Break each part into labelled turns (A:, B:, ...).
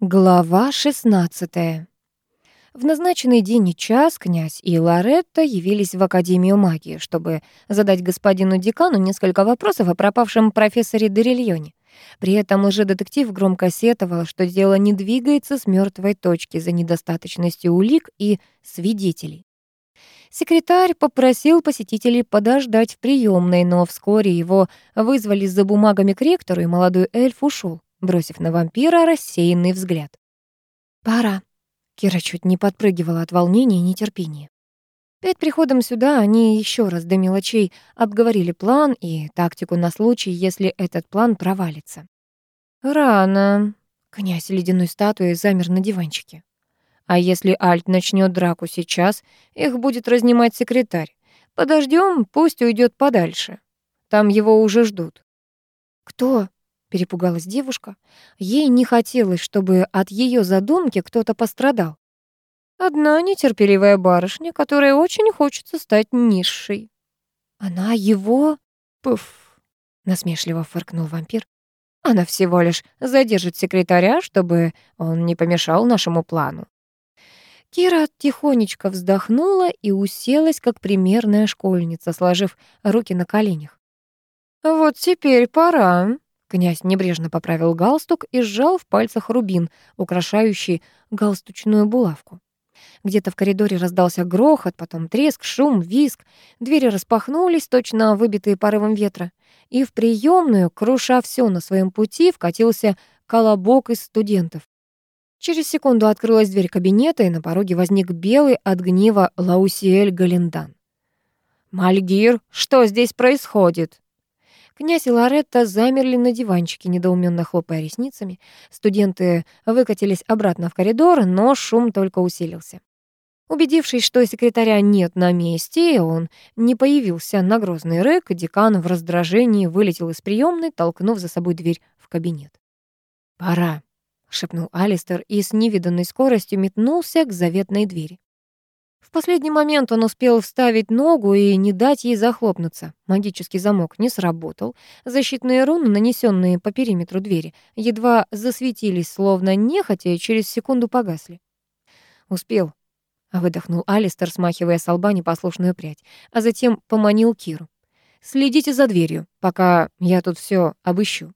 A: Глава 16. В назначенный день и час князь и Лоретта явились в Академию магии, чтобы задать господину декану несколько вопросов о пропавшем профессоре Дерильоне. При этом лжедетектив громко сетовал, что дело не двигается с мертвой точки за недостаточностью улик и свидетелей. Секретарь попросил посетителей подождать в приемной, но вскоре его вызвали за бумагами к ректору, и молодой эльф ушел бросив на вампира рассеянный взгляд. «Пора». Кира чуть не подпрыгивала от волнения и нетерпения. Перед приходом сюда они еще раз до мелочей обговорили план и тактику на случай, если этот план провалится. «Рано», — князь ледяной статуи замер на диванчике. «А если Альт начнет драку сейчас, их будет разнимать секретарь. Подождем, пусть уйдет подальше. Там его уже ждут». «Кто?» Перепугалась девушка. Ей не хотелось, чтобы от ее задумки кто-то пострадал. Одна нетерпеливая барышня, которая очень хочется стать низшей. Она его... Пуф, насмешливо фыркнул вампир. Она всего лишь задержит секретаря, чтобы он не помешал нашему плану. Кира тихонечко вздохнула и уселась, как примерная школьница, сложив руки на коленях. «Вот теперь пора», Князь небрежно поправил галстук и сжал в пальцах рубин, украшающий галстучную булавку. Где-то в коридоре раздался грохот, потом треск, шум, визг. Двери распахнулись, точно выбитые порывом ветра. И в приемную, круша все на своем пути, вкатился колобок из студентов. Через секунду открылась дверь кабинета, и на пороге возник белый от гнева Лаусиэль Галендан. «Мальгир, что здесь происходит?» Князь и Лоретта замерли на диванчике, недоуменно хлопая ресницами. Студенты выкатились обратно в коридор, но шум только усилился. Убедившись, что секретаря нет на месте, он не появился на грозный рык, декан в раздражении вылетел из приемной, толкнув за собой дверь в кабинет. «Пора», — шепнул Алистер и с невиданной скоростью метнулся к заветной двери. В последний момент он успел вставить ногу и не дать ей захлопнуться. Магический замок не сработал. Защитные руны, нанесенные по периметру двери, едва засветились, словно нехотя, и через секунду погасли. «Успел», — выдохнул Алистер, смахивая с лба непослушную прядь, а затем поманил Киру. «Следите за дверью, пока я тут все обыщу».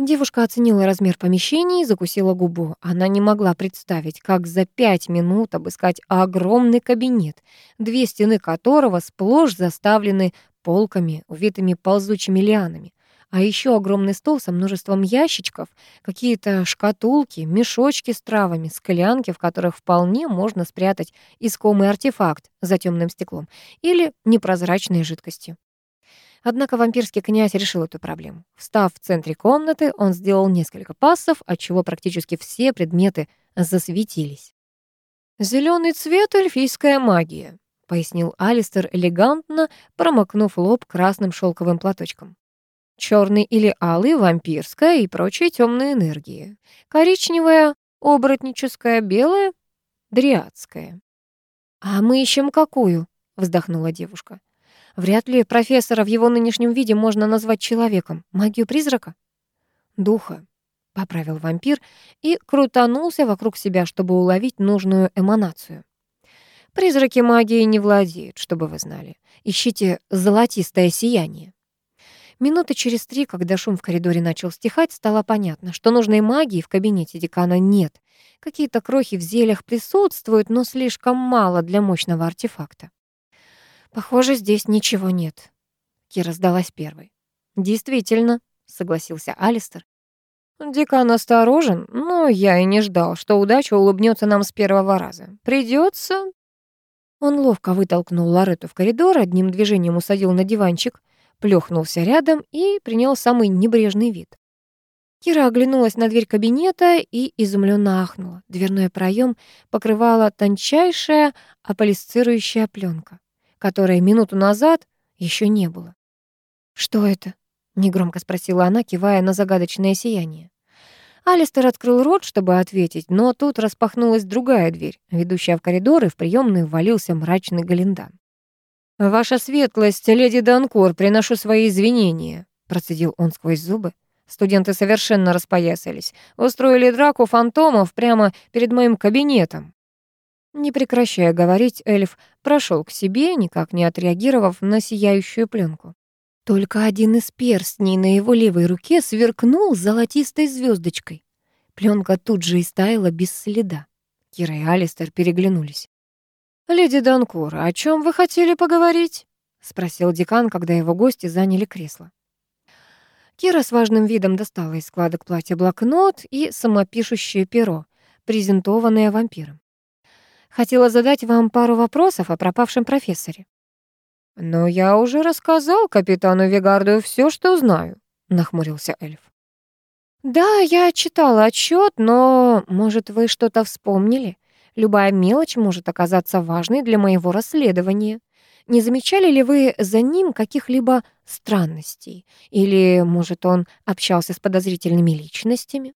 A: Девушка оценила размер помещения и закусила губу. Она не могла представить, как за пять минут обыскать огромный кабинет, две стены которого сплошь заставлены полками, увитыми ползучими лианами. А еще огромный стол со множеством ящичков, какие-то шкатулки, мешочки с травами, склянки, в которых вполне можно спрятать искомый артефакт за темным стеклом или непрозрачной жидкостью. Однако вампирский князь решил эту проблему. Встав в центре комнаты, он сделал несколько пассов, отчего практически все предметы засветились. Зеленый цвет — эльфийская магия», — пояснил Алистер элегантно, промокнув лоб красным шелковым платочком. Черный или алый — вампирская и прочие темные энергии. Коричневая — оборотническая, белая — дриадская. «А мы ищем какую?» — вздохнула девушка. Вряд ли профессора в его нынешнем виде можно назвать человеком. Магию призрака? Духа, поправил вампир и крутанулся вокруг себя, чтобы уловить нужную эманацию. Призраки магии не владеют, чтобы вы знали. Ищите золотистое сияние. Минуты через три, когда шум в коридоре начал стихать, стало понятно, что нужной магии в кабинете декана нет. Какие-то крохи в зельях присутствуют, но слишком мало для мощного артефакта. «Похоже, здесь ничего нет». Кира сдалась первой. «Действительно», — согласился Алистер. «Декан осторожен, но я и не ждал, что удача улыбнется нам с первого раза. Придется...» Он ловко вытолкнул Лорету в коридор, одним движением усадил на диванчик, плюхнулся рядом и принял самый небрежный вид. Кира оглянулась на дверь кабинета и изумленно ахнула. Дверной проем покрывала тончайшая аполисцирующая пленка которой минуту назад еще не было. «Что это?» — негромко спросила она, кивая на загадочное сияние. Алистер открыл рот, чтобы ответить, но тут распахнулась другая дверь, ведущая в коридор, и в приемную ввалился мрачный Галендан. «Ваша светлость, леди Данкор, приношу свои извинения», — процедил он сквозь зубы. Студенты совершенно распоясались, устроили драку фантомов прямо перед моим кабинетом. Не прекращая говорить, эльф прошел к себе, никак не отреагировав на сияющую пленку. Только один из перстней на его левой руке сверкнул золотистой звездочкой. Пленка тут же истаяла без следа. Кира и Алистер переглянулись. «Леди Данкур, о чем вы хотели поговорить?» — спросил декан, когда его гости заняли кресло. Кира с важным видом достала из складок платья блокнот и самопишущее перо, презентованное вампиром. «Хотела задать вам пару вопросов о пропавшем профессоре». «Но я уже рассказал капитану Вегарду все, что знаю», — нахмурился эльф. «Да, я читала отчет, но, может, вы что-то вспомнили? Любая мелочь может оказаться важной для моего расследования. Не замечали ли вы за ним каких-либо странностей? Или, может, он общался с подозрительными личностями?»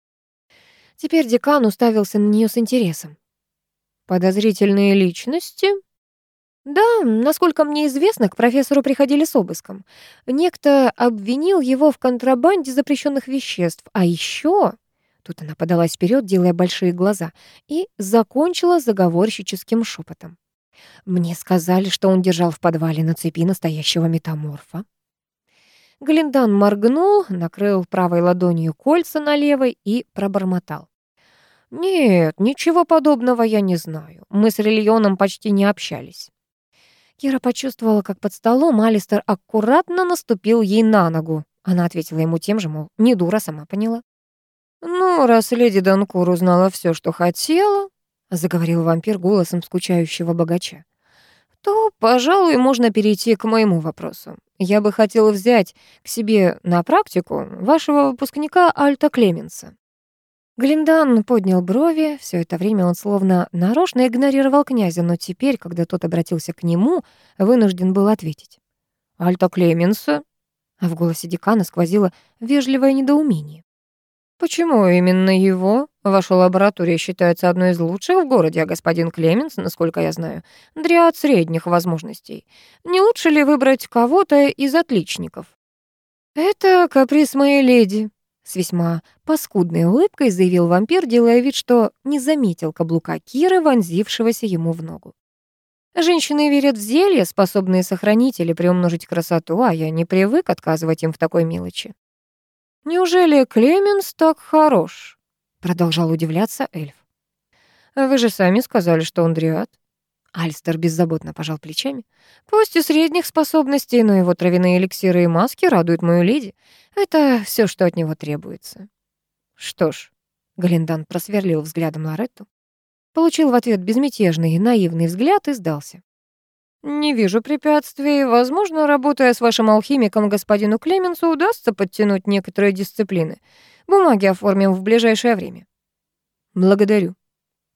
A: Теперь декан уставился на нее с интересом. «Подозрительные личности?» Да, насколько мне известно, к профессору приходили с обыском. Некто обвинил его в контрабанде запрещенных веществ, а еще Тут она подалась вперед, делая большие глаза, и закончила заговорщическим шепотом. Мне сказали, что он держал в подвале на цепи настоящего метаморфа. Глиндан моргнул, накрыл правой ладонью кольца на левой и пробормотал. «Нет, ничего подобного я не знаю. Мы с Рильоном почти не общались». Кира почувствовала, как под столом Алистер аккуратно наступил ей на ногу. Она ответила ему тем же, мол, не дура, сама поняла. «Ну, раз леди Данкур узнала все, что хотела», — заговорил вампир голосом скучающего богача, то, пожалуй, можно перейти к моему вопросу. Я бы хотела взять к себе на практику вашего выпускника Альта Клеменса. Глиндан поднял брови. Все это время он словно нарочно игнорировал князя, но теперь, когда тот обратился к нему, вынужден был ответить. «Альта Клеменса?» А в голосе декана сквозило вежливое недоумение. «Почему именно его? Ваша лаборатория считается одной из лучших в городе, а господин Клеменс, насколько я знаю, дриад средних возможностей. Не лучше ли выбрать кого-то из отличников?» «Это каприз моей леди», с весьма паскудной улыбкой заявил вампир, делая вид, что не заметил каблука Киры, вонзившегося ему в ногу. Женщины верят в зелья, способные сохранить или приумножить красоту, а я не привык отказывать им в такой мелочи. «Неужели Клеменс так хорош?» — продолжал удивляться эльф. «Вы же сами сказали, что он дриад». Альстер беззаботно пожал плечами. «Пусть и средних способностей, но его травяные эликсиры и маски радуют мою леди. Это все, что от него требуется». «Что ж», — Галиндан просверлил взглядом Лоретту, получил в ответ безмятежный и наивный взгляд и сдался. «Не вижу препятствий. Возможно, работая с вашим алхимиком, господину Клеменсу, удастся подтянуть некоторые дисциплины. Бумаги оформим в ближайшее время». «Благодарю»,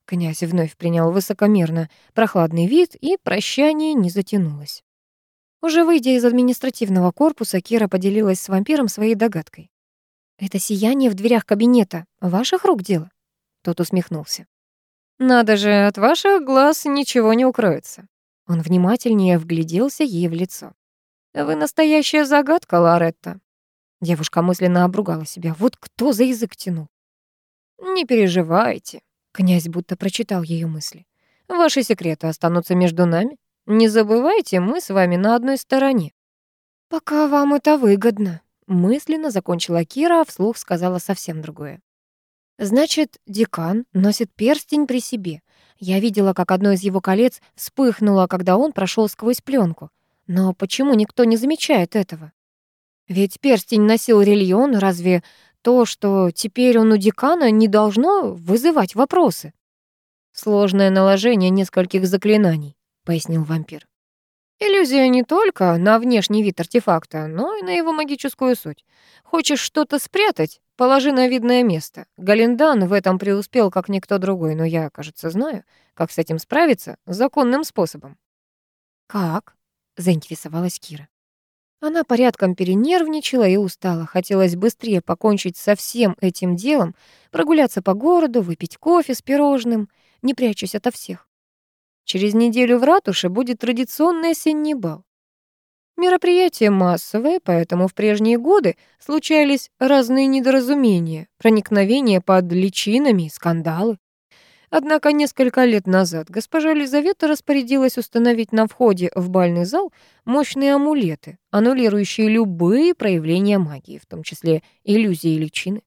A: Князь вновь принял высокомерно прохладный вид, и прощание не затянулось. Уже выйдя из административного корпуса, Кира поделилась с вампиром своей догадкой. «Это сияние в дверях кабинета. Ваших рук дело?» Тот усмехнулся. «Надо же, от ваших глаз ничего не укроется». Он внимательнее вгляделся ей в лицо. «Вы настоящая загадка, Лоретта». Девушка мысленно обругала себя. Вот кто за язык тянул? «Не переживайте», Князь будто прочитал ее мысли. «Ваши секреты останутся между нами. Не забывайте, мы с вами на одной стороне». «Пока вам это выгодно», — мысленно закончила Кира, а вслух сказала совсем другое. «Значит, декан носит перстень при себе. Я видела, как одно из его колец вспыхнуло, когда он прошел сквозь пленку. Но почему никто не замечает этого? Ведь перстень носил рельон, разве то, что теперь он у декана, не должно вызывать вопросы. «Сложное наложение нескольких заклинаний», — пояснил вампир. «Иллюзия не только на внешний вид артефакта, но и на его магическую суть. Хочешь что-то спрятать? Положи на видное место. Галиндан в этом преуспел, как никто другой, но я, кажется, знаю, как с этим справиться законным способом». «Как?» — заинтересовалась Кира. Она порядком перенервничала и устала. Хотелось быстрее покончить со всем этим делом, прогуляться по городу, выпить кофе с пирожным, не прячусь ото всех. Через неделю в ратуше будет традиционный осенний бал. Мероприятие массовое, поэтому в прежние годы случались разные недоразумения, проникновения под личинами скандалы. Однако несколько лет назад госпожа Елизавета распорядилась установить на входе в бальный зал мощные амулеты, аннулирующие любые проявления магии, в том числе иллюзии и личины.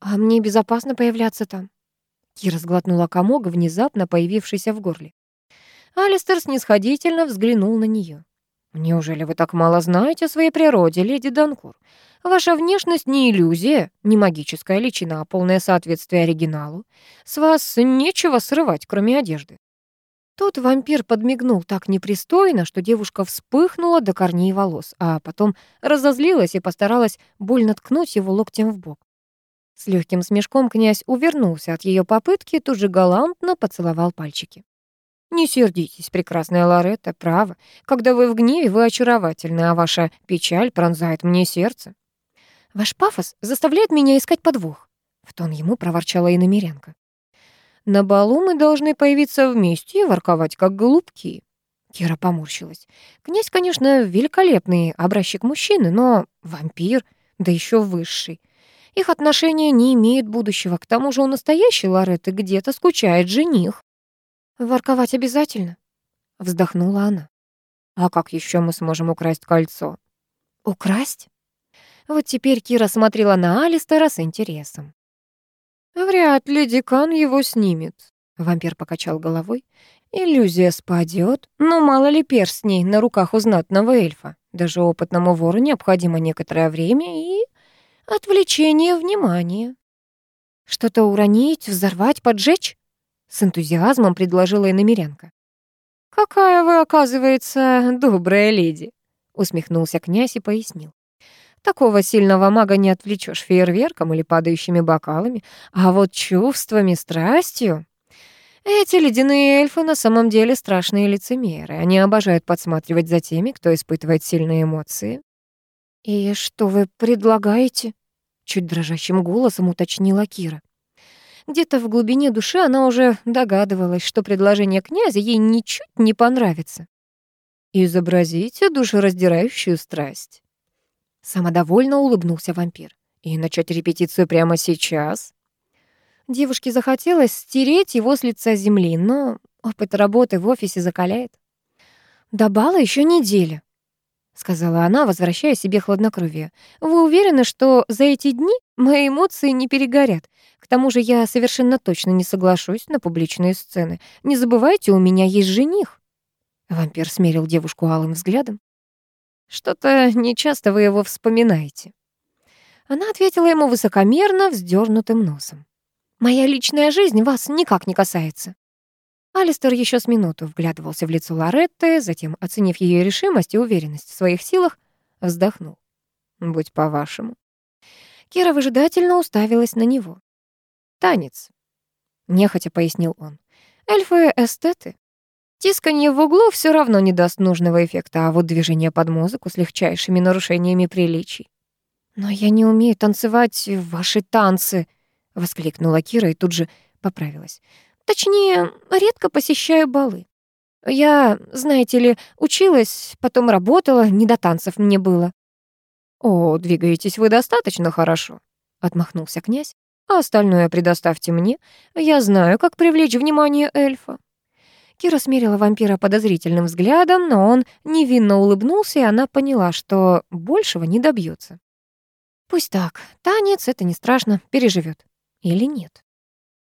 A: «А мне безопасно появляться там?» Кира сглотнула комок, внезапно появившийся в горле. Алистер снисходительно взглянул на нее. «Неужели вы так мало знаете о своей природе, леди Данкур? Ваша внешность не иллюзия, не магическая личина, а полное соответствие оригиналу. С вас нечего срывать, кроме одежды». Тут вампир подмигнул так непристойно, что девушка вспыхнула до корней волос, а потом разозлилась и постаралась больно ткнуть его локтем в бок. С легким смешком князь увернулся от ее попытки и тут же галантно поцеловал пальчики. Не сердитесь, прекрасная Лоретта, право. Когда вы в гневе, вы очаровательны, а ваша печаль пронзает мне сердце. Ваш пафос заставляет меня искать подвох, в тон ему проворчала и намеренка. На балу мы должны появиться вместе и ворковать, как голубки. Кира поморщилась. Князь, конечно, великолепный образчик мужчины, но вампир, да еще высший. Их отношения не имеют будущего. К тому же у настоящей Лоретты где-то скучает жених. «Ворковать обязательно?» — вздохнула она. «А как еще мы сможем украсть кольцо?» «Украсть?» Вот теперь Кира смотрела на Алистера с интересом. «Вряд ли декан его снимет», — вампир покачал головой. «Иллюзия спадет, но мало ли перстней на руках у знатного эльфа. Даже опытному вору необходимо некоторое время и отвлечение внимания». «Что-то уронить, взорвать, поджечь?» С энтузиазмом предложила иномерянка. «Какая вы, оказывается, добрая леди!» Усмехнулся князь и пояснил. Такого сильного мага не отвлечешь фейерверком или падающими бокалами, а вот чувствами, страстью... Эти ледяные эльфы на самом деле страшные лицемеры. Они обожают подсматривать за теми, кто испытывает сильные эмоции. «И что вы предлагаете?» Чуть дрожащим голосом уточнила Кира. Где-то в глубине души она уже догадывалась, что предложение князя ей ничуть не понравится. «Изобразите душераздирающую страсть». Самодовольно улыбнулся вампир. «И начать репетицию прямо сейчас?» Девушке захотелось стереть его с лица земли, но опыт работы в офисе закаляет. До бала еще неделя сказала она, возвращая себе хладнокровие. Вы уверены, что за эти дни мои эмоции не перегорят? К тому же я совершенно точно не соглашусь на публичные сцены. Не забывайте, у меня есть жених. Вампир смерил девушку алым взглядом. Что-то нечасто вы его вспоминаете. Она ответила ему высокомерно, вздернутым носом. Моя личная жизнь вас никак не касается. Алистер еще с минуту вглядывался в лицо Лоретты, затем, оценив ее решимость и уверенность в своих силах, вздохнул. «Будь по-вашему». Кира выжидательно уставилась на него. «Танец», — нехотя пояснил он. «Эльфы — эстеты. Тисканье в углу все равно не даст нужного эффекта, а вот движение под музыку с легчайшими нарушениями приличий». «Но я не умею танцевать ваши танцы», — воскликнула Кира и тут же поправилась. Точнее, редко посещаю балы. Я, знаете ли, училась, потом работала, не до танцев мне было. «О, двигаетесь вы достаточно хорошо», — отмахнулся князь. «А остальное предоставьте мне. Я знаю, как привлечь внимание эльфа». Кира смерила вампира подозрительным взглядом, но он невинно улыбнулся, и она поняла, что большего не добьется. Пусть так, танец — это не страшно, переживет. Или нет?